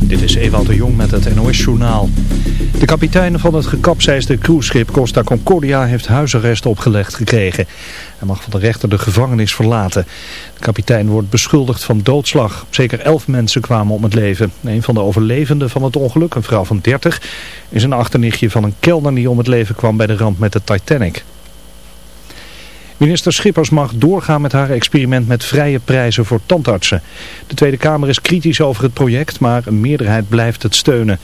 Dit is Ewald de Jong met het NOS-journaal. De kapitein van het gekapseisde cruiseschip Costa Concordia heeft huisarrest opgelegd gekregen. Hij mag van de rechter de gevangenis verlaten. De kapitein wordt beschuldigd van doodslag. Zeker elf mensen kwamen om het leven. Een van de overlevenden van het ongeluk, een vrouw van 30, is een achternichtje van een kelner die om het leven kwam bij de ramp met de Titanic. Minister Schippers mag doorgaan met haar experiment met vrije prijzen voor tandartsen. De Tweede Kamer is kritisch over het project, maar een meerderheid blijft het steunen.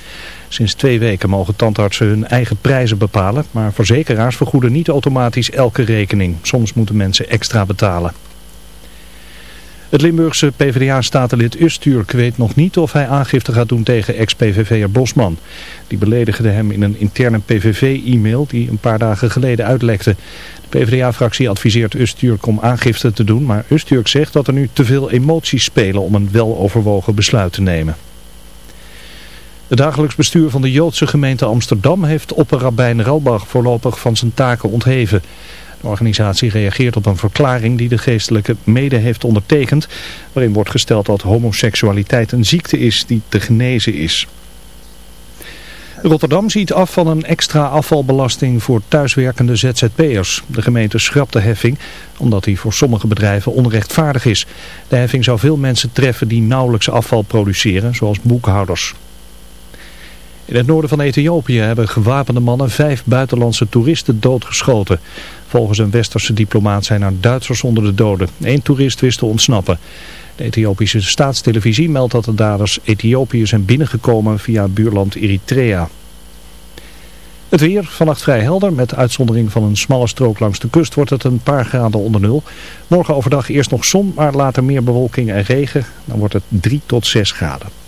Sinds twee weken mogen tandartsen hun eigen prijzen bepalen, maar verzekeraars vergoeden niet automatisch elke rekening. Soms moeten mensen extra betalen. Het Limburgse PvdA-statenlid Usturk weet nog niet of hij aangifte gaat doen tegen ex-PVV'er Bosman. Die beledigde hem in een interne PVV-e-mail die een paar dagen geleden uitlekte. De PvdA-fractie adviseert Usturk om aangifte te doen, maar Usturk zegt dat er nu te veel emoties spelen om een weloverwogen besluit te nemen. Het dagelijks bestuur van de Joodse gemeente Amsterdam heeft opperrabijn Ralbach voorlopig van zijn taken ontheven. De organisatie reageert op een verklaring die de geestelijke mede heeft ondertekend, waarin wordt gesteld dat homoseksualiteit een ziekte is die te genezen is. Rotterdam ziet af van een extra afvalbelasting voor thuiswerkende ZZP'ers. De gemeente schrapt de heffing omdat die voor sommige bedrijven onrechtvaardig is. De heffing zou veel mensen treffen die nauwelijks afval produceren, zoals boekhouders. In het noorden van Ethiopië hebben gewapende mannen vijf buitenlandse toeristen doodgeschoten. Volgens een westerse diplomaat zijn er Duitsers onder de doden. Eén toerist wist te ontsnappen. De Ethiopische staatstelevisie meldt dat de daders Ethiopië zijn binnengekomen via buurland Eritrea. Het weer, vannacht vrij helder, met uitzondering van een smalle strook langs de kust wordt het een paar graden onder nul. Morgen overdag eerst nog zon, maar later meer bewolking en regen. Dan wordt het 3 tot 6 graden.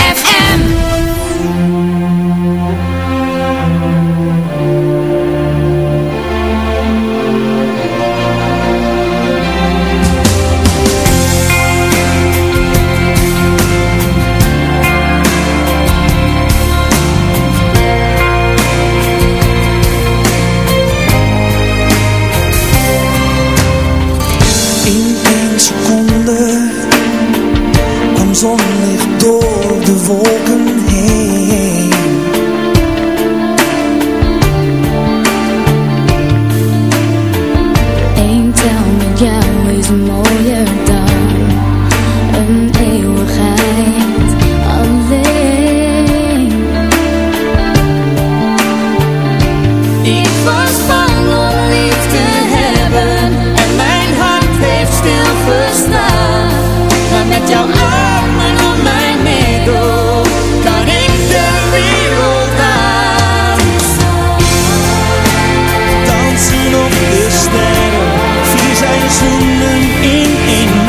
zonen in één.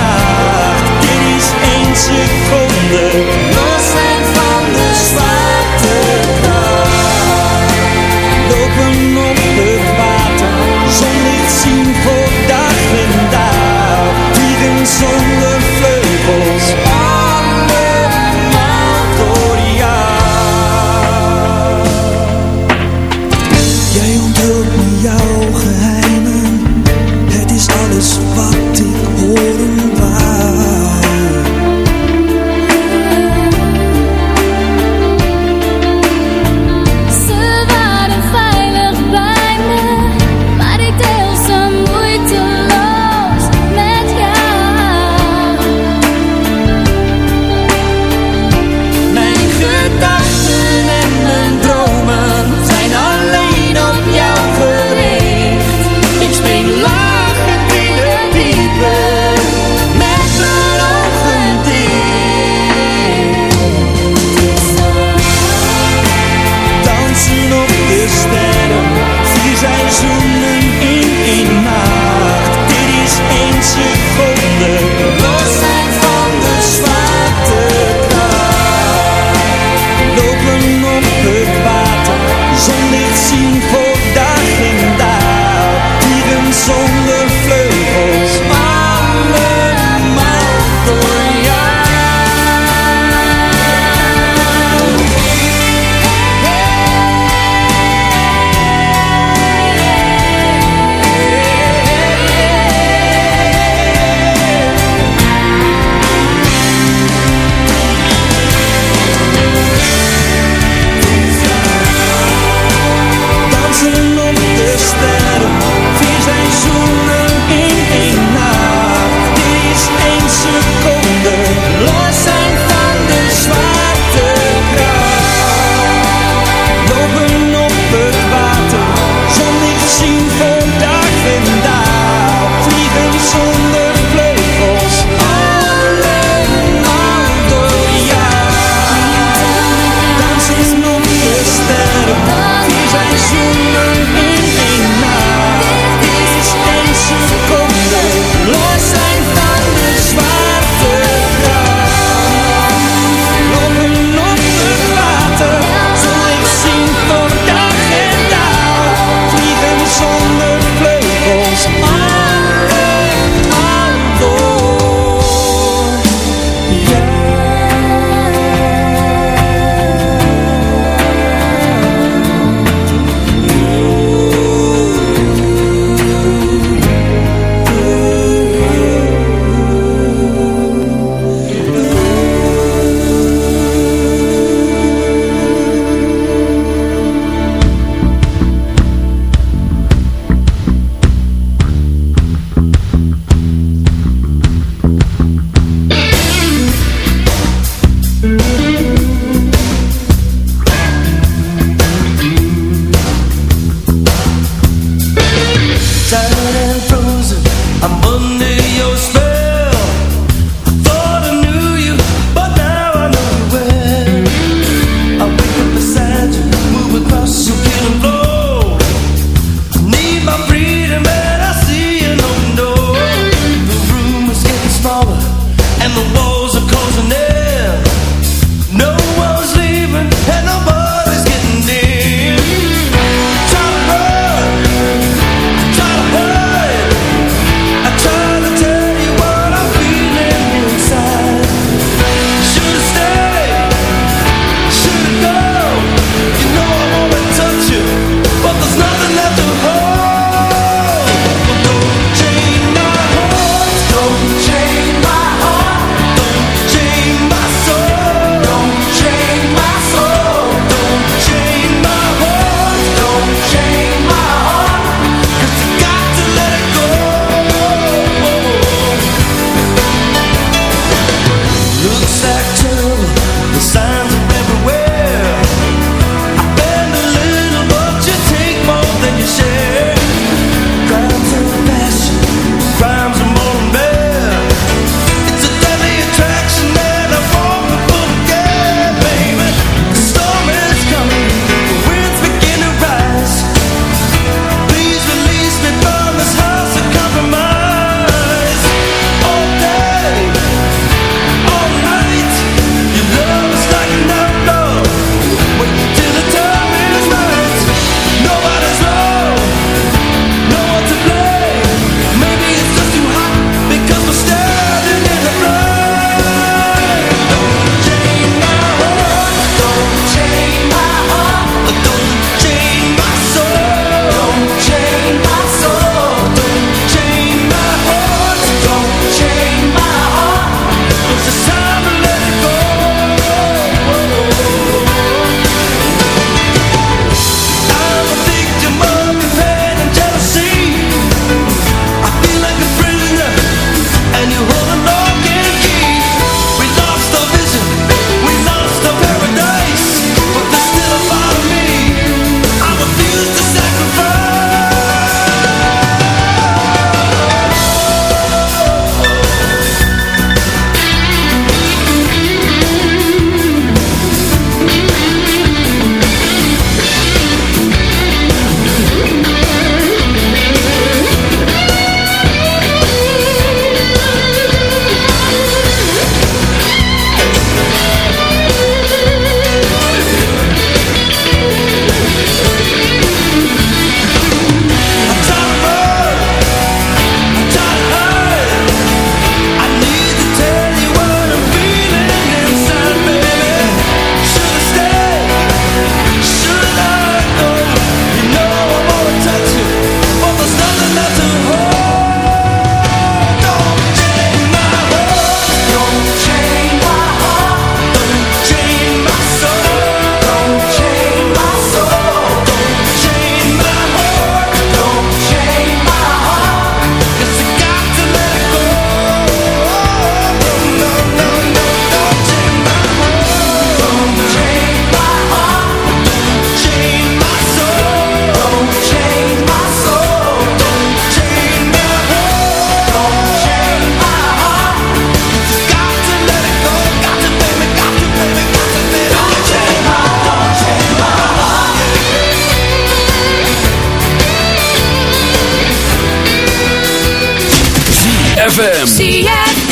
ZFM.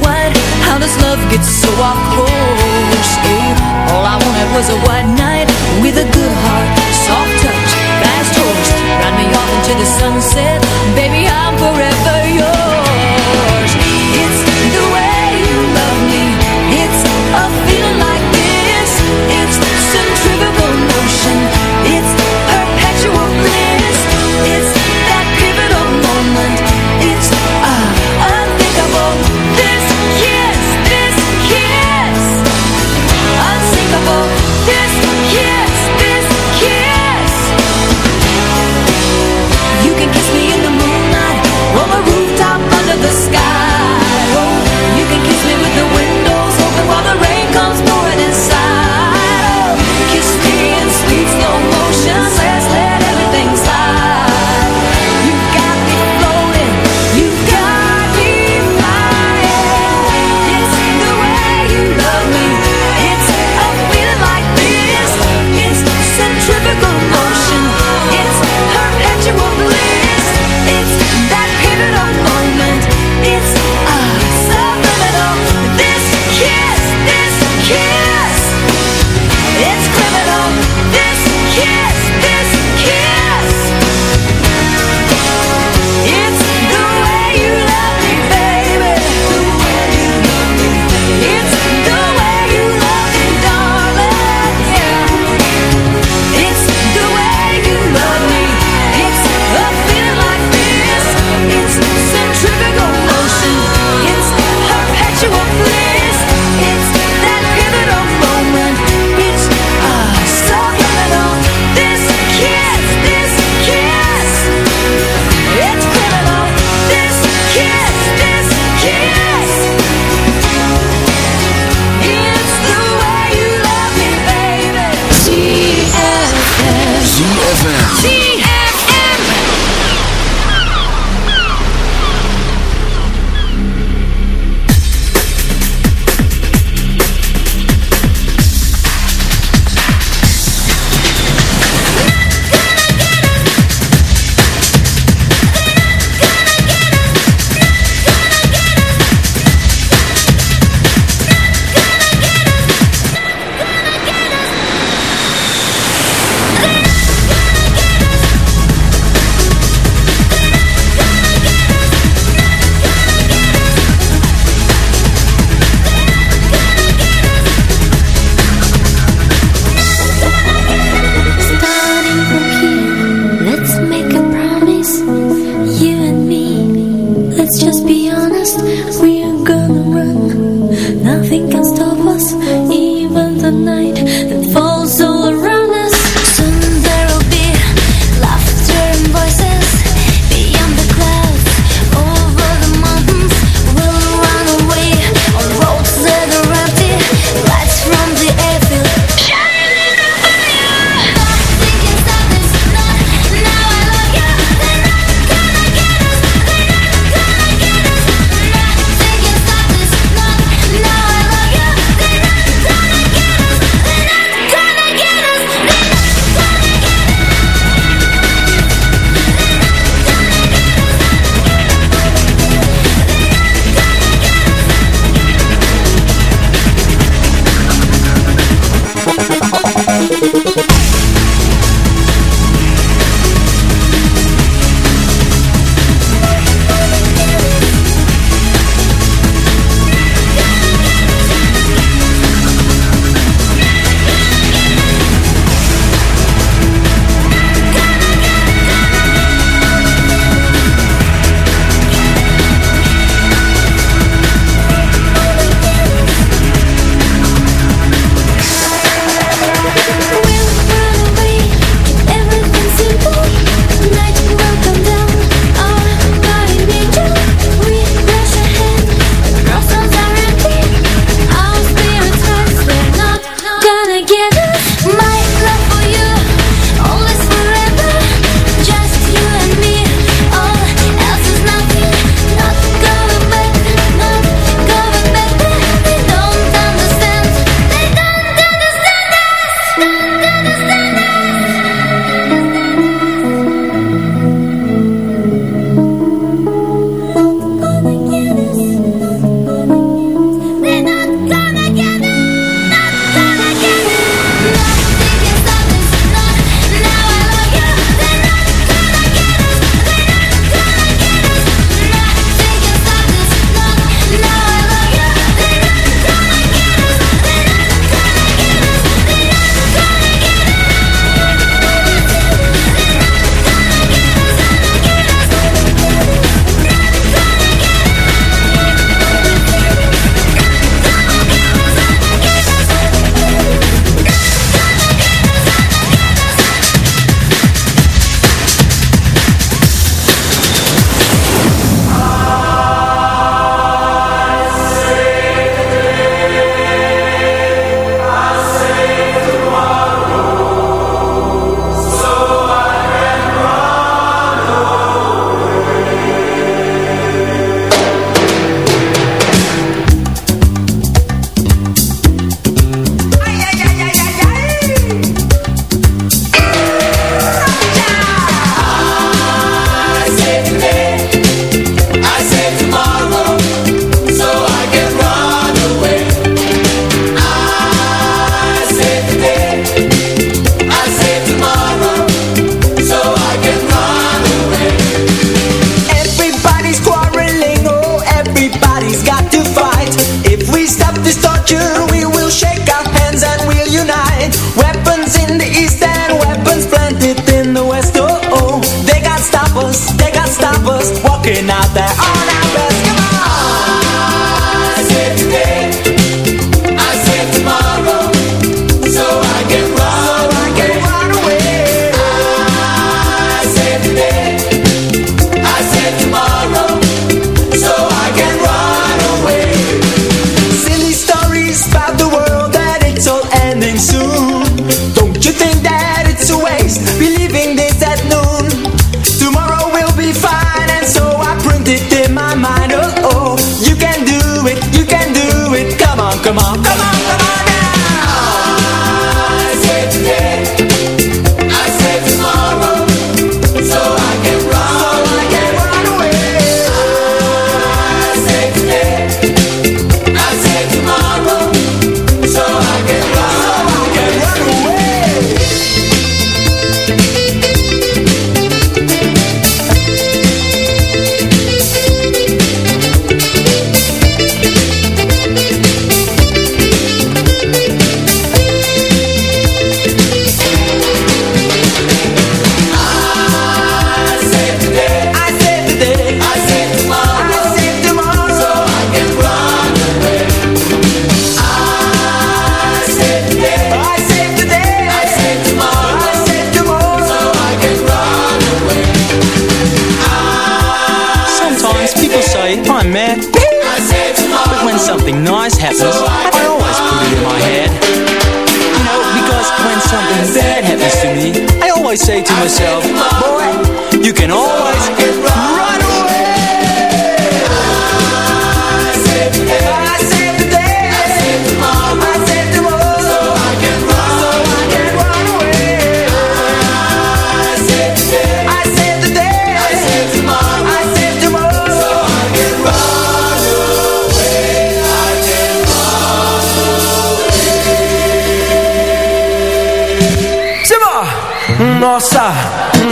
this love gets so off course. All I wanted was a white night With a good heart, soft touch, fast horse Ride me off into the sunset Baby, I'm forever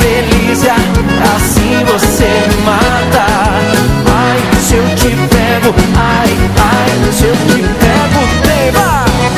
delícia, assim você mata Ai, se eu te pego, ai, ai, se eu te pego Deva!